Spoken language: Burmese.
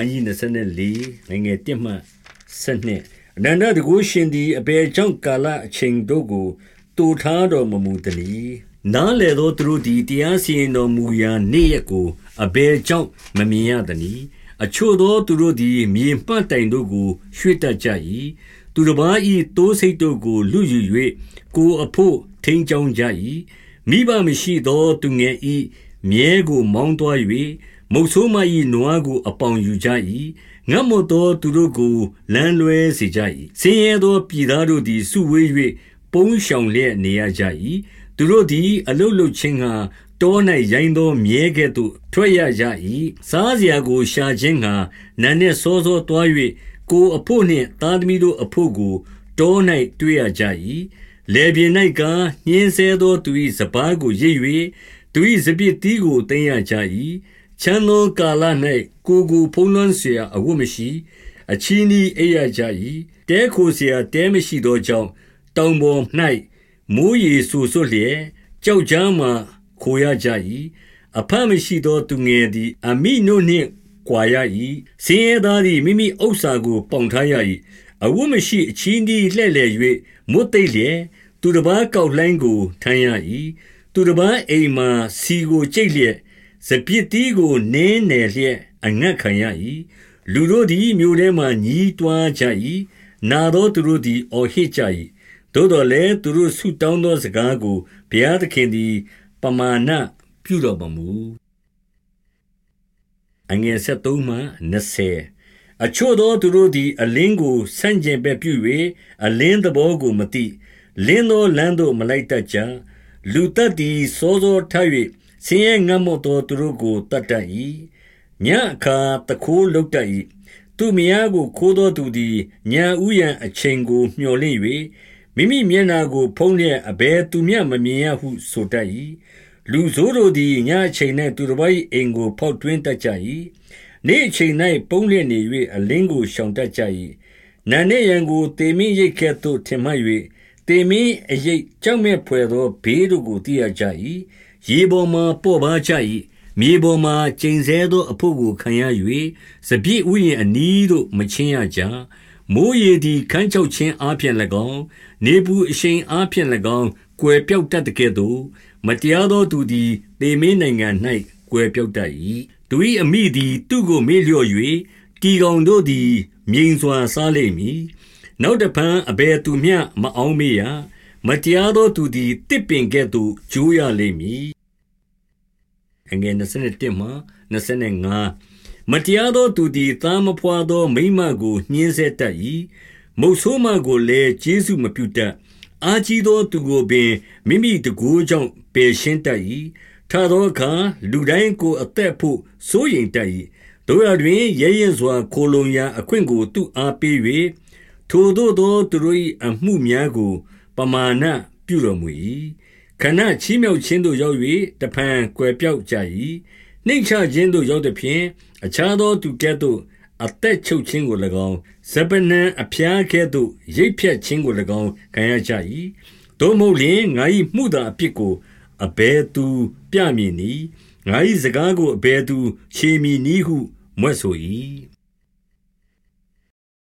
န်းကြီး24ငွေ1မှ7အနန္တတကုရှင်သည်အပေကြောင့်ကာလအချိန်တို့ကိုတူထားတော်မမူသည်။နားလေသောသူတို့သည်တရားစီရင်တော်မူရာနေ့ရက်ကိုအဘယ်ကြောင့်မမြင်ရသနည်း။အချို့သောသူတို့သည်မြေမှတ်တိုင်တို့ကိုရွှေ့တတ်ကြ၏။သူတစ်ပါး၏တိုးစိတ်တို့ကိုလူယူ၍ကိုအဖို့ထိန်ချောင်းကြ၏။မိဘမရှိသောသူငယ်၏မြဲကိုမောင်းသွား၍ မုတ်ဆိုးမ၏နွားကို အပေါင်ယူကြ၏ငတ်မွတ်သောသူတို့ကို လမ်းလွဲစေကြ၏ဆင်းရဲသောပြည်သားတို့သည် စုဝေး၍ပုန်းရှောင်လျက်နေရကြ၏သူတို့သည် အလုလုချင်းကတော၌ရိုင်းသော မြဲကဲ့သို့ ထွက်ရကြ၏စားစရာကို ရှာခြင်းကနာနှင့်စောစောတွား၍ကိုအဖို့နှင့် သားသမီးတို့အဖို့ကို တော၌တွေ့ရကြ၏လေပြင်း၌ကညင်းဆဲသောသူ၏စပားကို ရိပ်၍သူ၏စပစ်တီးကို သိမ်းရကြ၏ ချမ်းသောကာလ၌ကိုကိုဖုံးလွှမ်းเสียအဝတ်မရှိအချီးနီးအိပ်ရကြ၏တဲခိုเสียတဲမရှိသောကြောင့်တောင်ပေါ်၌မိုးရေဆူဆွတ်လျက်ကြောက်ကြမ်းမှခိုရကြ၏အဖတ်မရှိသောသူငယ်သည်အမိနို့နှင့်ကွာရ၏စင်ရသားသည်မိမိဥစ္စာကိုပေါင်ထားရ၏အဝတ်မရှိအချီးနီးလှဲ့လေ၍မွတ်သိပ်လျက်သူတစ်ပါးကောက်လှိုင်းကိုထမ်းရ၏သူတစ်ပါးအိမ်မှစီကိုကြိတ်လျက် စပစ်တီးကိုနင်းနယ်လျက်အငတ်ခံရ၏လူတို့သည်မြို့ထဲမှညီးတွားကြ၏နာသောသူတို့သည်အော်ဟစ်ကြ၏သို့တော်လည်းသူတို့ဆုတောင်းသောစကားကိုဘုရားသခင်သည် ပမာဏပြုတော်မမူအငယ်73မှ20အချို့သောသူတို့သည်အလင်းကိုဆန့်ကျင်ဘက်ပြု၍အလင်းသဘောကိုမသိလင်းသောလမ်းသို့မလိုက်တတ်ကြလူတက်သည်စောစောထ၍ ဆင်းရဲငတ်မွတ်သောသူတို့ကိုတတ်တတ်၏ညအခါတခိုးလုတ်တတ်၏သူမယားကိုခိုးသောသူသည်ညာဥယံအချိန်ကိုမျှော်လင့်၍မိမိမျက်နာကို ဖုံးလျက်အဘယ်သူမျှမမြင်ရဟုဆိုတတ်၏လူဆိုးတို့သည်ညအချိန်၌သူတစ်ပါး၏အိမ်ကို ဖောက်ထွင်းတတ်ကြ၏နေ့အချိန်၌ပုံးလျက်နေ၍အလင်းကိုရှောင်တတ်ကြ၏နာနေရန်ကိုတေမင်းရိတ်ကဲ့သို့ထင်မှတ်၍တေမင်းအရိတ်ကြောက်မဲ့ဖွယ်သောဘေးတို့ကိုသိရကြ၏ရေပေါ်မှပေါ့ပါကြ၏မြေပေါ်မှကျိန်ဆဲသောအဖို့ကိုခံရ၍စပြည့်ဥယျင်အနီးသို့မချင်းရကြမိုးရေသည်ခန်းချောက်ခြင်းအပြင်၎င်းနေပူအရှိန်အပြင်၎င်းကွယ်ပြောက်တတ်တဲ့ကဲ့သို့မတရားသောသူသည်တေမင်းနိုင်ငံ၌ကွယ်ပြောက်တတ်၏သူ၏အမိသည်သူ့ကိုမေ့လျော့၍တီကောင်တို့သည်မြိန်စွာစားလိမ့်မည်နောက်တဖန်အဘယ်သူမျှမအောင်မေ့ရ မတရားသောသူသည်တစ်ပင်ကဲ့သို့ကျိုးရလိမ့်မည်အငယ်27မှ25မတရားသောသူသည်သားမဖွာသော မိမကိုညှင်းဆဲတတ်၏မုတ်ဆိုးမကိုလည်းကျေးဇူးမပြုတတ်အာကြီးသောသူကိုပင်မိမိတကိုးကြောင့်ပယ်ရှင်းတတ်၏ထသောအခါလူတိုင်းကိုအသက်ဖို့စိုးရိမ်တတ်၏တို့ရတွင်ရဲရင်စွာခိုလုံရာအခွင့်ကိုသူအားပေး၍ထိုသို့သောသူတို့၏အမှုများကို ပမာဏပြုတော်မူ၏ခဏချီးမြှောက်ခြင်းသို့ရောက်၍တဖန်ကွယ်ပြောက်ကြ၏နှိမ့်ချခြင်းသို့ရောက်သည်ဖြင့်အခြားသောသူကဲ့သို့အသက်ချုပ်ခြင်းကို၎င်းဇပနံအဖျားကဲ့သို့ရိပ်ဖြတ်ခြင်းကို၎င်းခံရကြ၏သို့မဟုတ်လျှင်ငါ၏မှုသာအဖြစ်ကိုအဘယ်သူပြမည်နည်းငါ၏စကားကိုအဘယ်သူခြေမည်နည်းဟုမွဲ့ဆို၏